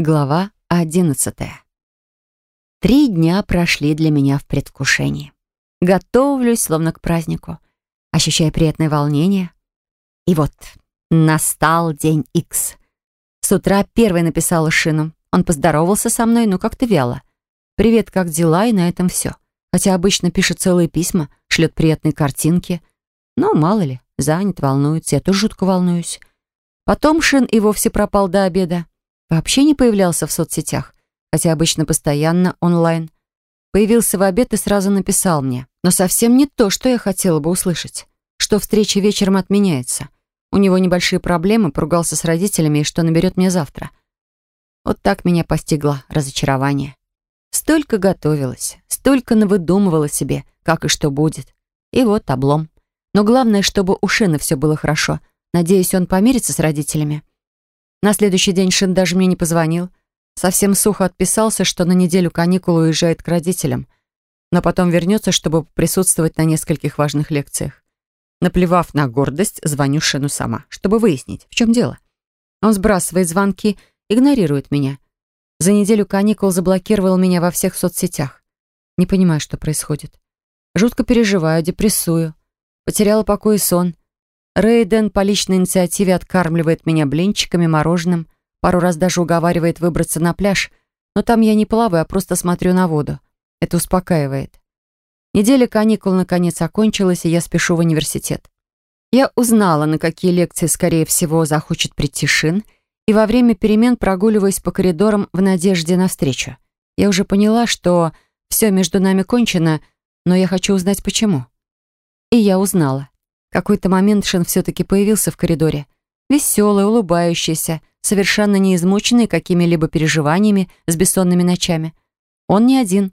Глава одиннадцатая. Три дня прошли для меня в предвкушении. Готовлюсь, словно к празднику, ощущая приятное волнение. И вот настал день Икс. С утра первой написала Шину. Он поздоровался со мной, но как-то вяло. «Привет, как дела?» И на этом все. Хотя обычно пишет целые письма, шлет приятные картинки. Но мало ли, занят, волнуется. Я тоже жутко волнуюсь. Потом Шин и вовсе пропал до обеда. Вообще не появлялся в соцсетях, хотя обычно постоянно онлайн. Появился в обед и сразу написал мне. Но совсем не то, что я хотела бы услышать. Что встреча вечером отменяется. У него небольшие проблемы, поругался с родителями и что наберет мне завтра. Вот так меня постигло разочарование. Столько готовилась, столько навыдумывала себе, как и что будет. И вот облом. Но главное, чтобы у Шина все было хорошо. Надеюсь, он помирится с родителями. На следующий день Шин даже мне не позвонил. Совсем сухо отписался, что на неделю каникул уезжает к родителям. Но потом вернется, чтобы присутствовать на нескольких важных лекциях. Наплевав на гордость, звоню Шину сама, чтобы выяснить, в чем дело. Он сбрасывает звонки, игнорирует меня. За неделю каникул заблокировал меня во всех соцсетях. Не понимаю, что происходит. Жутко переживаю, депрессую. Потеряла покой и сон. Рейден по личной инициативе откармливает меня блинчиками, мороженым, пару раз даже уговаривает выбраться на пляж, но там я не плаваю, а просто смотрю на воду. Это успокаивает. Неделя каникул наконец окончилась, и я спешу в университет. Я узнала, на какие лекции, скорее всего, захочет прийти Шин, и во время перемен прогуливаюсь по коридорам в надежде на встречу. Я уже поняла, что все между нами кончено, но я хочу узнать, почему. И я узнала. В какой-то момент Шин все-таки появился в коридоре. Веселый, улыбающийся, совершенно не измученный какими-либо переживаниями с бессонными ночами. Он не один.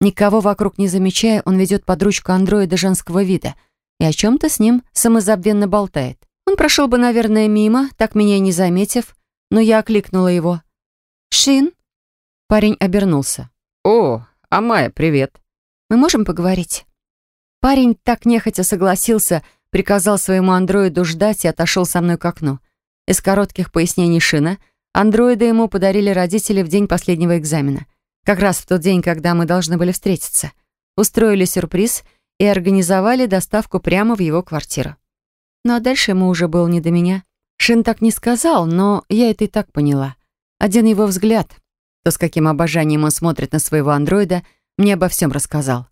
Никого вокруг не замечая, он ведет под ручку андроида женского вида и о чем-то с ним самозабвенно болтает. Он прошел бы, наверное, мимо, так меня и не заметив, но я окликнула его. «Шин?» Парень обернулся. «О, Амая, привет!» «Мы можем поговорить?» Парень так нехотя согласился, приказал своему андроиду ждать и отошел со мной к окну. Из коротких пояснений Шина андроида ему подарили родители в день последнего экзамена — как раз в тот день, когда мы должны были встретиться. Устроили сюрприз и организовали доставку прямо в его квартиру. Ну а дальше ему уже было не до меня. Шин так не сказал, но я это и так поняла. Один его взгляд, то, с каким обожанием он смотрит на своего андроида, мне обо всем рассказал.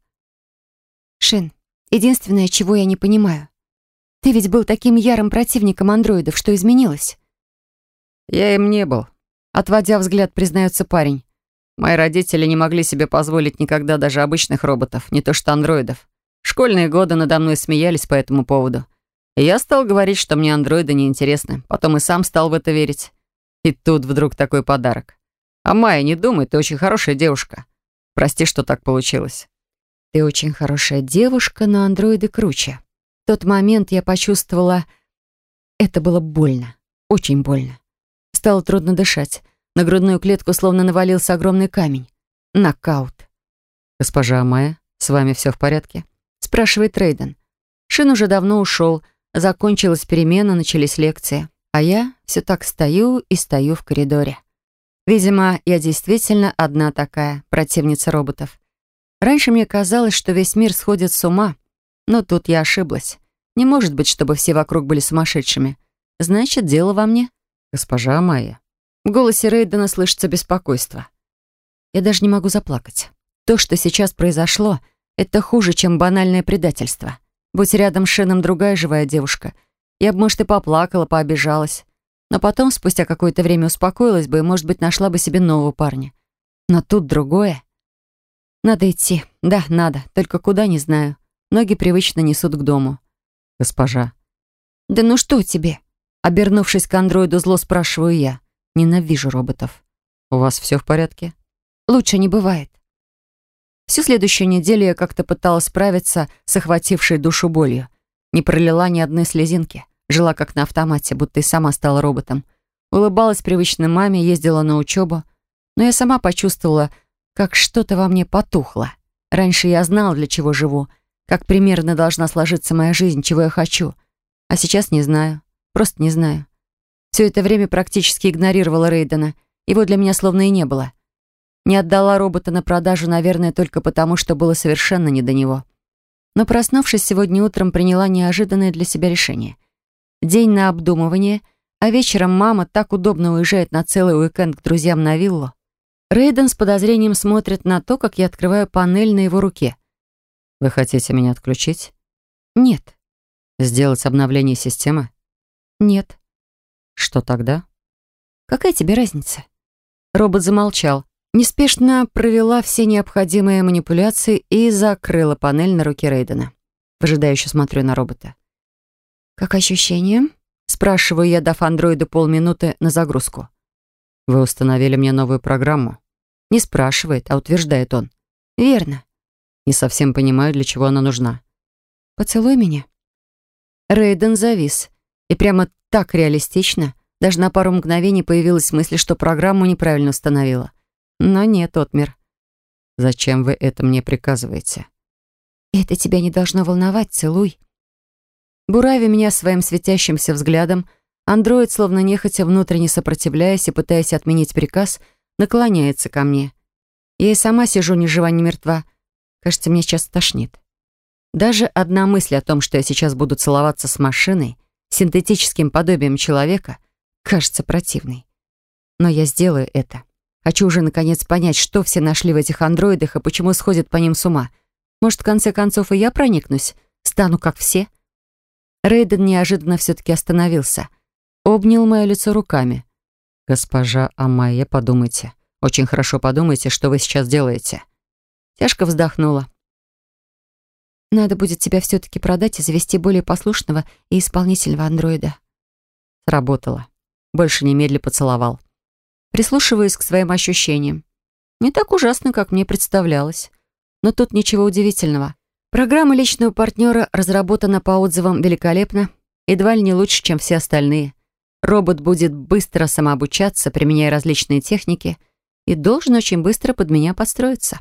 «Шин, единственное, чего я не понимаю. Ты ведь был таким ярым противником андроидов, что изменилось?» «Я им не был», — отводя взгляд, признается парень. Мои родители не могли себе позволить никогда даже обычных роботов, не то что андроидов. Школьные годы надо мной смеялись по этому поводу. И я стал говорить, что мне андроиды неинтересны. Потом и сам стал в это верить. И тут вдруг такой подарок. А Майя, не думай, ты очень хорошая девушка. Прости, что так получилось. Ты очень хорошая девушка, но андроиды круче. Тот момент я почувствовала... Это было больно. Очень больно. Стало трудно дышать. На грудную клетку словно навалился огромный камень. Нокаут. «Госпожа Амая, с вами все в порядке?» спрашивает Рейден. Шин уже давно ушел. Закончилась перемена, начались лекции. А я все так стою и стою в коридоре. Видимо, я действительно одна такая, противница роботов. Раньше мне казалось, что весь мир сходит с ума. Но тут я ошиблась. Не может быть, чтобы все вокруг были сумасшедшими. Значит, дело во мне. «Госпожа Амая, в голосе Рейдена слышится беспокойство. Я даже не могу заплакать. То, что сейчас произошло, это хуже, чем банальное предательство. Будь рядом с Шеном другая живая девушка, я бы, может, и поплакала, пообижалась. Но потом, спустя какое-то время, успокоилась бы и, может быть, нашла бы себе нового парня. Но тут другое. Надо идти. Да, надо. Только куда, не знаю. Ноги привычно несут к дому. «Госпожа». «Да ну что тебе?» Обернувшись к андроиду, зло спрашиваю я. Ненавижу роботов. У вас все в порядке? Лучше не бывает. Всю следующую неделю я как-то пыталась справиться с охватившей душу болью. Не пролила ни одной слезинки. Жила как на автомате, будто и сама стала роботом. Улыбалась привычной маме, ездила на учебу. Но я сама почувствовала, как что-то во мне потухло. Раньше я знала, для чего живу, как примерно должна сложиться моя жизнь, чего я хочу. А сейчас не знаю. Просто не знаю. Все это время практически игнорировала Рейдена. Его для меня словно и не было. Не отдала робота на продажу, наверное, только потому, что было совершенно не до него. Но проснувшись сегодня утром, приняла неожиданное для себя решение. День на обдумывание, а вечером мама так удобно уезжает на целый уикенд к друзьям на виллу. Рейден с подозрением смотрит на то, как я открываю панель на его руке. «Вы хотите меня отключить?» «Нет». «Сделать обновление системы?» «Нет». «Что тогда?» «Какая тебе разница?» Робот замолчал. Неспешно провела все необходимые манипуляции и закрыла панель на руке Рейдена. Выжидающе смотрю на робота. «Как ощущение?» Спрашиваю я, дав андроиду полминуты на загрузку. «Вы установили мне новую программу?» Не спрашивает, а утверждает он. «Верно». Не совсем понимаю, для чего она нужна. «Поцелуй меня». Рейден завис. И прямо так реалистично. Даже на пару мгновений появилась мысль, что программу неправильно установила. Но нет, отмер. «Зачем вы это мне приказываете?» «Это тебя не должно волновать, целуй». Бурави меня своим светящимся взглядом, андроид, словно нехотя внутренне сопротивляясь и пытаясь отменить приказ, наклоняется ко мне. Я и сама сижу ни жива, ни мертва. Кажется, мне сейчас тошнит. Даже одна мысль о том, что я сейчас буду целоваться с машиной, синтетическим подобием человека, кажется противной. Но я сделаю это. Хочу уже наконец понять, что все нашли в этих андроидах и почему сходят по ним с ума. Может, в конце концов, и я проникнусь? Стану как все? Рейден неожиданно все-таки остановился. Обнял мое лицо руками. «Госпожа Амайя, подумайте. Очень хорошо подумайте, что вы сейчас делаете». Тяжко вздохнула. «Надо будет тебя все-таки продать и завести более послушного и исполнительного андроида». Сработало. Больше немедля поцеловал прислушиваясь к своим ощущениям. Не так ужасно, как мне представлялось. Но тут ничего удивительного. Программа личного партнера разработана по отзывам великолепно, едва ли не лучше, чем все остальные. Робот будет быстро самообучаться, применяя различные техники, и должен очень быстро под меня подстроиться.